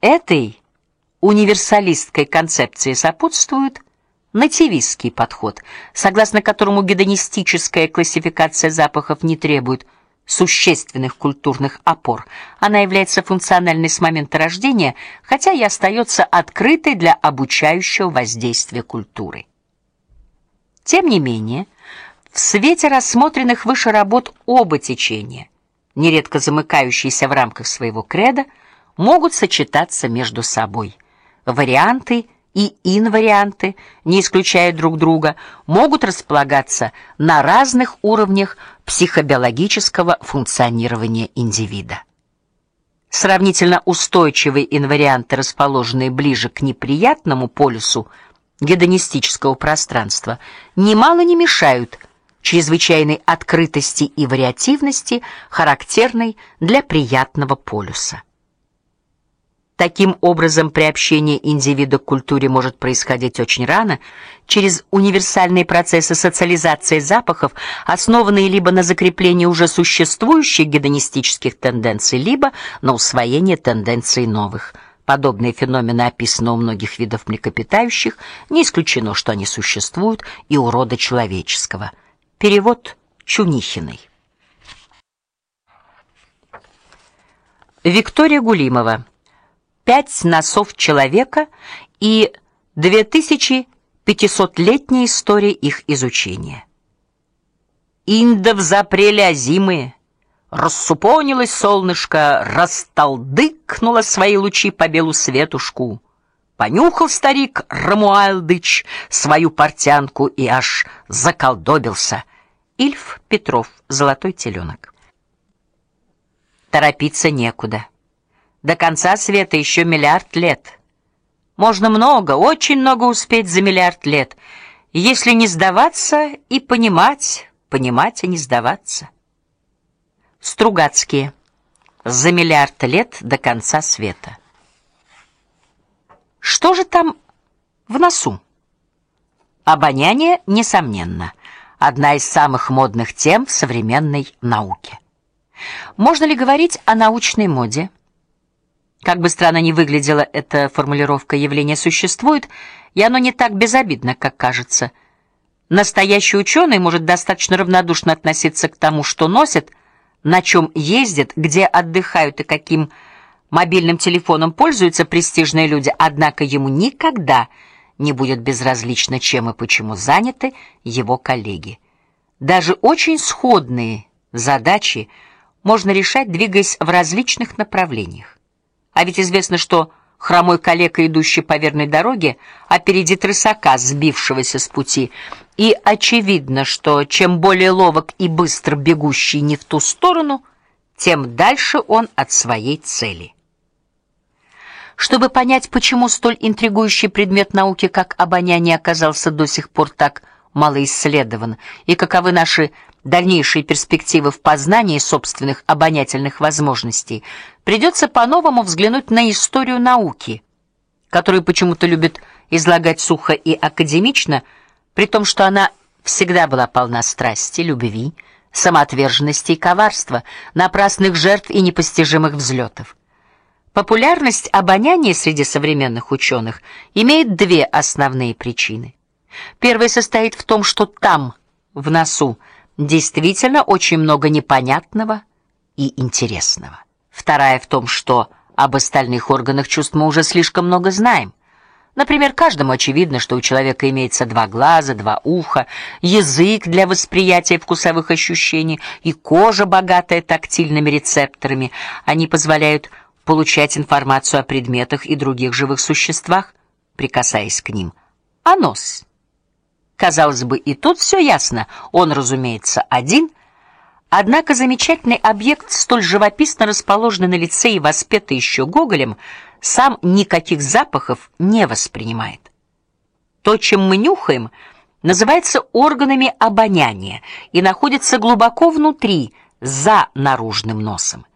Этой универсалистской концепции сопутствует нативистский подход, согласно которому гедонистическая классификация запахов не требует существенных культурных опор. Она является функциональной с момента рождения, хотя и остается открытой для обучающего воздействия культуры. Тем не менее, в свете рассмотренных выше работ оба течения, нередко замыкающиеся в рамках своего кредо, могут сочетаться между собой. Варианты и инварианты, не исключая друг друга, могут располагаться на разных уровнях психобиологического функционирования индивида. Сравнительно устойчивые инварианты, расположенные ближе к неприятному полюсу гедонистического пространства, немало не мешают чрезвычайной открытости и вариативности, характерной для приятного полюса. Таким образом, приобщение индивида к культуре может происходить очень рано, через универсальные процессы социализации запахов, основанные либо на закреплении уже существующих гедонистических тенденций, либо на усвоении тенденций новых. Подобные феномены описаны у многих видов млекопитающих, не исключено, что они существуют и у рода человеческого. Перевод Чунихиной. Виктория Гулимова пять носов человека и 2500-летняя история их изучения. Индов запрели зимы, рассупонилось солнышко, расталдыкнуло свои лучи по белу светушку. Понюхал старик Рамуальдыч свою портянку и аж заколдобился. Ильф Петров, Золотой теленок. Торопиться некуда. До конца света еще миллиард лет. Можно много, очень много успеть за миллиард лет, если не сдаваться и понимать, понимать и не сдаваться. Стругацкие. За миллиард лет до конца света. Что же там в носу? Обоняние несомненно одна из самых модных тем в современной науке. Можно ли говорить о научной моде? Как бы странно ни выглядела эта формулировка, явление существует, и оно не так безобидно, как кажется. Настоящий ученый может достаточно равнодушно относиться к тому, что носит, на чем ездит, где отдыхают и каким мобильным телефоном пользуются престижные люди, однако ему никогда не будет безразлично, чем и почему заняты его коллеги. Даже очень сходные задачи можно решать, двигаясь в различных направлениях. А ведь известно, что хромой калека, идущий по верной дороге, опередит рысака, сбившегося с пути. И очевидно, что чем более ловок и быстро бегущий не в ту сторону, тем дальше он от своей цели. Чтобы понять, почему столь интригующий предмет науки, как обоняние, оказался до сих пор так мало исследован, и каковы наши дальнейшие перспективы в познании собственных обонятельных возможностей, придется по-новому взглянуть на историю науки, которую почему-то любят излагать сухо и академично, при том, что она всегда была полна страсти, любви, самоотверженности и коварства, напрасных жертв и непостижимых взлетов. Популярность обоняния среди современных ученых имеет две основные причины. Первая состоит в том, что там, в носу, действительно очень много непонятного и интересного. Вторая в том, что об остальных органах чувств мы уже слишком много знаем. Например, каждому очевидно, что у человека имеется два глаза, два уха, язык для восприятия вкусовых ощущений и кожа, богатая тактильными рецепторами. Они позволяют получать информацию о предметах и других живых существах, прикасаясь к ним. А нос Казалось бы, и тут все ясно. Он, разумеется, один, однако замечательный объект, столь живописно расположенный на лице и воспетый еще Гоголем, сам никаких запахов не воспринимает. То, чем мы нюхаем, называется органами обоняния и находится глубоко внутри, за наружным носом.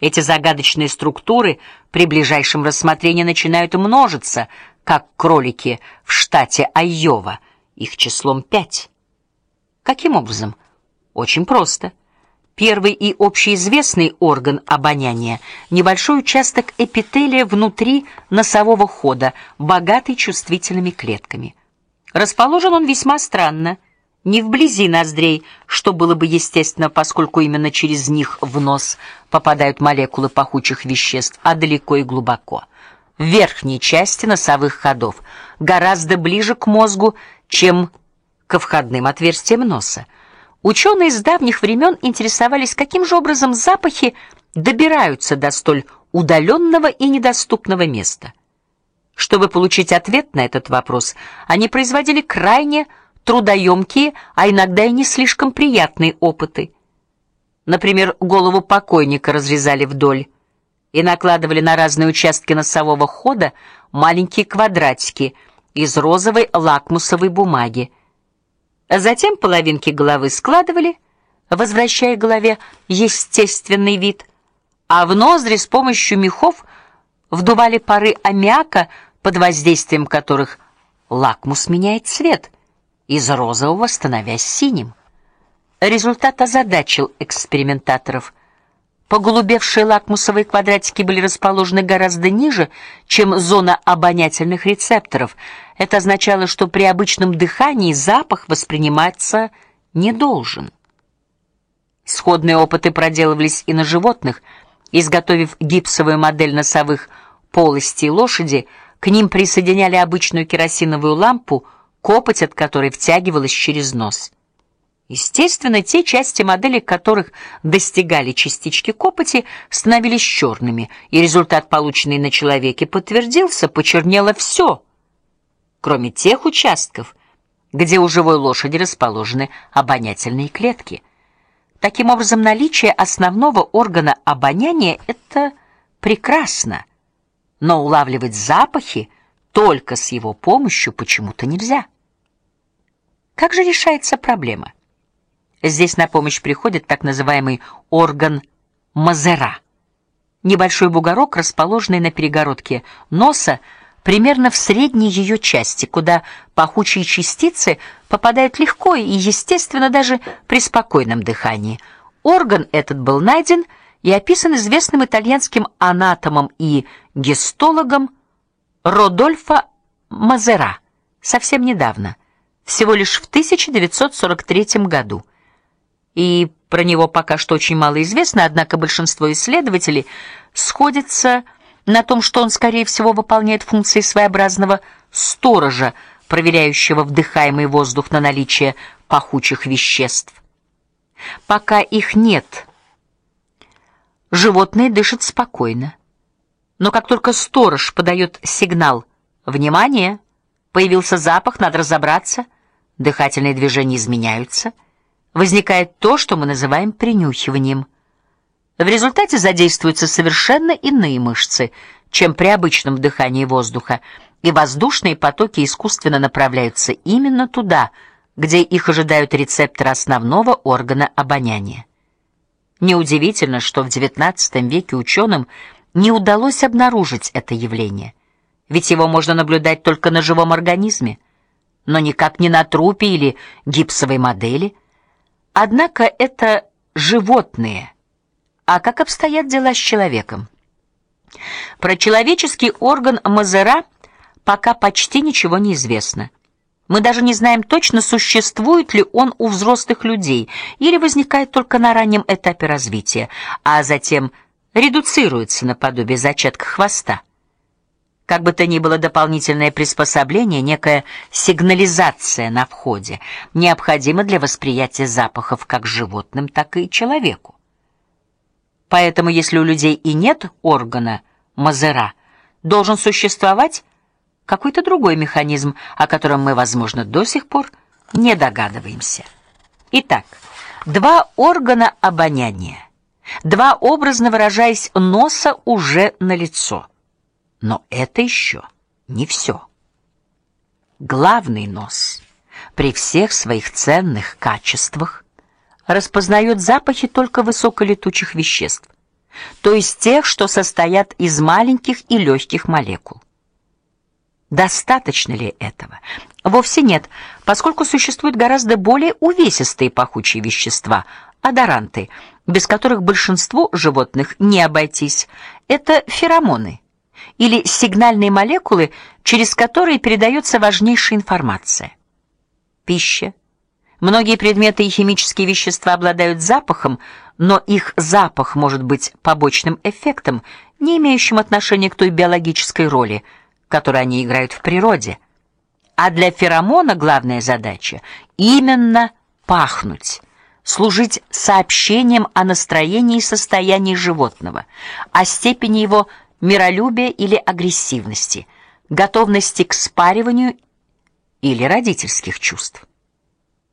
Эти загадочные структуры при ближайшем рассмотрении начинают множиться, как кролики в штате Айова их числом пять. Каким образом? Очень просто. Первый и общеизвестный орган обоняния небольшой участок эпителия внутри носового хода, богатый чувствительными клетками. Расположен он весьма странно, не вблизи ноздрей, что было бы естественно, поскольку именно через них в нос попадают молекулы пахучих веществ, а далеко и глубоко. В верхней части носовых ходов, гораздо ближе к мозгу, чем к входным отверстиям носа. Ученые с давних времен интересовались, каким же образом запахи добираются до столь удаленного и недоступного места. Чтобы получить ответ на этот вопрос, они производили крайне трудоемкие, а иногда и не слишком приятные опыты. Например, голову покойника разрезали вдоль и накладывали на разные участки носового хода маленькие квадратики из розовой лакмусовой бумаги. Затем половинки головы складывали, возвращая голове естественный вид, а в ноздри с помощью мехов вдували пары аммиака, под воздействием которых лакмус меняет цвет, из розового становясь синим. Результат озадачил экспериментаторов. Поголубевшие лакмусовые квадратики были расположены гораздо ниже, чем зона обонятельных рецепторов. Это означало, что при обычном дыхании запах восприниматься не должен. Сходные опыты проделывались и на животных. Изготовив гипсовую модель носовых полостей лошади, к ним присоединяли обычную керосиновую лампу, копоть от которой втягивалась через нос. Естественно, те части модели, которых достигали частички копоти, становились черными, и результат, полученный на человеке, подтвердился, почернело все, кроме тех участков, где у живой лошади расположены обонятельные клетки. Таким образом, наличие основного органа обоняния это прекрасно, но улавливать запахи только с его помощью почему-то нельзя. Как же решается проблема? Здесь на помощь приходит так называемый орган Мазера. Небольшой бугорок, расположенный на перегородке носа, примерно в средней ее части, куда пахучие частицы попадают легко и естественно даже при спокойном дыхании. Орган этот был найден и описан известным итальянским анатомом и гистологом Родольфо Мазера совсем недавно, всего лишь в 1943 году и про него пока что очень мало известно, однако большинство исследователей сходятся на том, что он скорее всего выполняет функции своеобразного сторожа, проверяющего вдыхаемый воздух на наличие пахучих веществ. Пока их нет, животные дышат спокойно. Но как только сторож подает сигнал: "Внимание, появился запах, надо разобраться", дыхательные движения изменяются возникает то, что мы называем принюхиванием. В результате задействуются совершенно иные мышцы, чем при обычном дыхании воздуха, и воздушные потоки искусственно направляются именно туда, где их ожидают рецепторы основного органа обоняния. Неудивительно, что в XIX веке ученым не удалось обнаружить это явление, ведь его можно наблюдать только на живом организме, но никак не на трупе или гипсовой модели – Однако это животные. А как обстоят дела с человеком? Про человеческий орган Мазера пока почти ничего не известно. Мы даже не знаем точно, существует ли он у взрослых людей или возникает только на раннем этапе развития, а затем редуцируется на подобие зачатка хвоста. Как бы то ни было дополнительное приспособление, некая сигнализация на входе, необходима для восприятия запахов как животным, так и человеку. Поэтому, если у людей и нет органа Мазера, должен существовать какой-то другой механизм, о котором мы, возможно, до сих пор не догадываемся. Итак, два органа обоняния, два образно выражаясь носа уже на лицо. Но это еще не все. Главный нос при всех своих ценных качествах распознает запахи только высоколетучих веществ, то есть тех, что состоят из маленьких и легких молекул. Достаточно ли этого? Вовсе нет, поскольку существуют гораздо более увесистые пахучие вещества, Адоранты, без которых большинству животных не обойтись. Это феромоны или сигнальные молекулы, через которые передается важнейшая информация. Пища. Многие предметы и химические вещества обладают запахом, но их запах может быть побочным эффектом, не имеющим отношения к той биологической роли, которую они играют в природе. А для феромона главная задача именно пахнуть служить сообщением о настроении и состоянии животного, о степени его миролюбия или агрессивности, готовности к спариванию или родительских чувств.